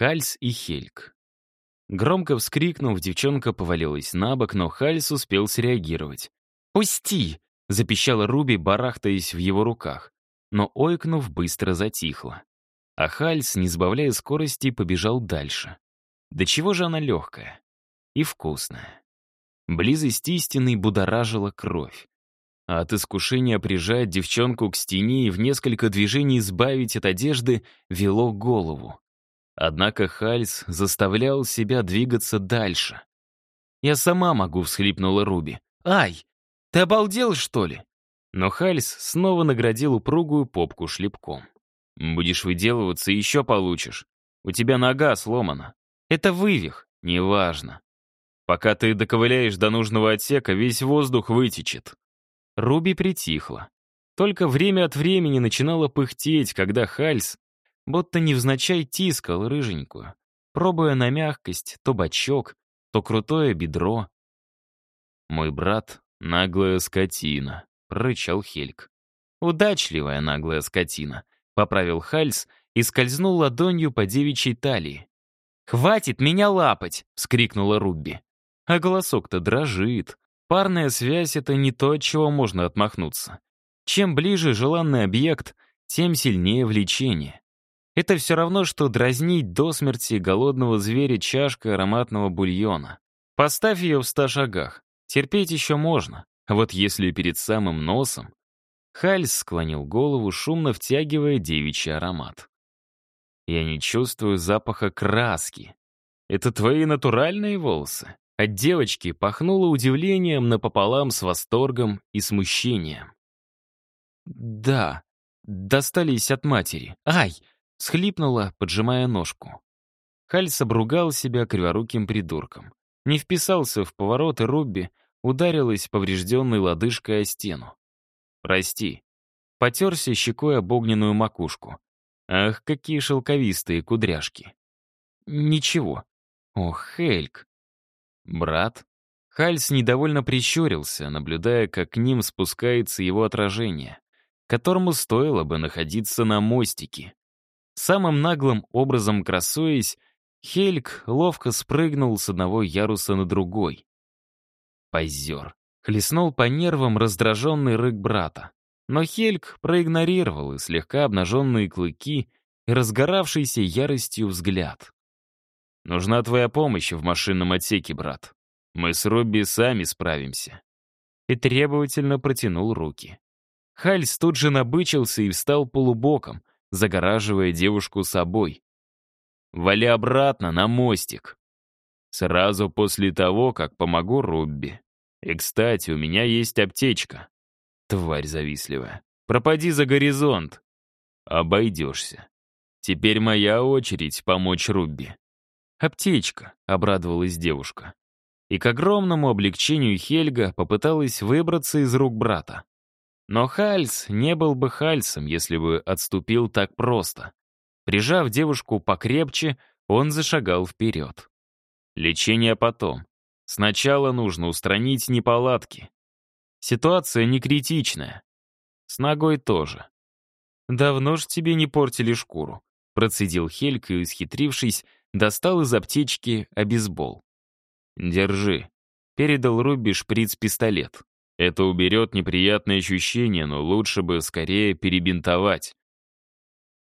Хальс и Хельк. Громко вскрикнув, девчонка повалилась на бок, но Хальс успел среагировать. «Пусти!» — запищала Руби, барахтаясь в его руках. Но, ойкнув, быстро затихла. А Хальс, не сбавляя скорости, побежал дальше. Да чего же она легкая и вкусная. Близость истины будоражила кровь. А от искушения прижать девчонку к стене и в несколько движений избавить от одежды вело голову. Однако Хальс заставлял себя двигаться дальше. «Я сама могу», — всхлипнула Руби. «Ай, ты обалдел, что ли?» Но Хальс снова наградил упругую попку шлепком. «Будешь выделываться, еще получишь. У тебя нога сломана. Это вывих, неважно. Пока ты доковыляешь до нужного отсека, весь воздух вытечет». Руби притихла. Только время от времени начинала пыхтеть, когда Хальс будто невзначай тискал рыженькую, пробуя на мягкость то бочок, то крутое бедро. «Мой брат — наглая скотина», — прорычал Хельк. «Удачливая наглая скотина», — поправил Хальс и скользнул ладонью по девичьей талии. «Хватит меня лапать!» — вскрикнула Рубби. А голосок-то дрожит. Парная связь — это не то, от чего можно отмахнуться. Чем ближе желанный объект, тем сильнее влечение. Это все равно, что дразнить до смерти голодного зверя чашкой ароматного бульона. Поставь ее в ста шагах. Терпеть еще можно. А вот если перед самым носом... Хальс склонил голову, шумно втягивая девичий аромат. «Я не чувствую запаха краски. Это твои натуральные волосы?» От девочки пахнуло удивлением напополам с восторгом и смущением. «Да, достались от матери. Ай!» Схлипнула, поджимая ножку. Хальс обругал себя криворуким придурком. Не вписался в поворот, и Рубби ударилась поврежденной лодыжкой о стену. «Прости». Потерся щекой об огненную макушку. Ах, какие шелковистые кудряшки. Ничего. Ох, Хельк. Брат? Хальс недовольно прищурился, наблюдая, как к ним спускается его отражение, которому стоило бы находиться на мостике. Самым наглым образом красуясь, Хельк ловко спрыгнул с одного яруса на другой. Позер. Хлестнул по нервам раздраженный рык брата. Но Хельк проигнорировал и слегка обнаженные клыки и разгоравшийся яростью взгляд. «Нужна твоя помощь в машинном отсеке, брат. Мы с Робби сами справимся». И требовательно протянул руки. Хальс тут же набычился и встал полубоком, загораживая девушку собой. «Вали обратно на мостик!» Сразу после того, как помогу Рубби. И, кстати, у меня есть аптечка. Тварь завистливая. Пропади за горизонт. Обойдешься. Теперь моя очередь помочь Рубби. «Аптечка», — обрадовалась девушка. И к огромному облегчению Хельга попыталась выбраться из рук брата. Но Хальс не был бы Хальсом, если бы отступил так просто. Прижав девушку покрепче, он зашагал вперед. Лечение потом. Сначала нужно устранить неполадки. Ситуация не критичная. С ногой тоже. «Давно ж тебе не портили шкуру», — процедил Хельк и, исхитрившись, достал из аптечки обезбол. «Держи», — передал Руби шприц-пистолет. Это уберет неприятные ощущения, но лучше бы скорее перебинтовать.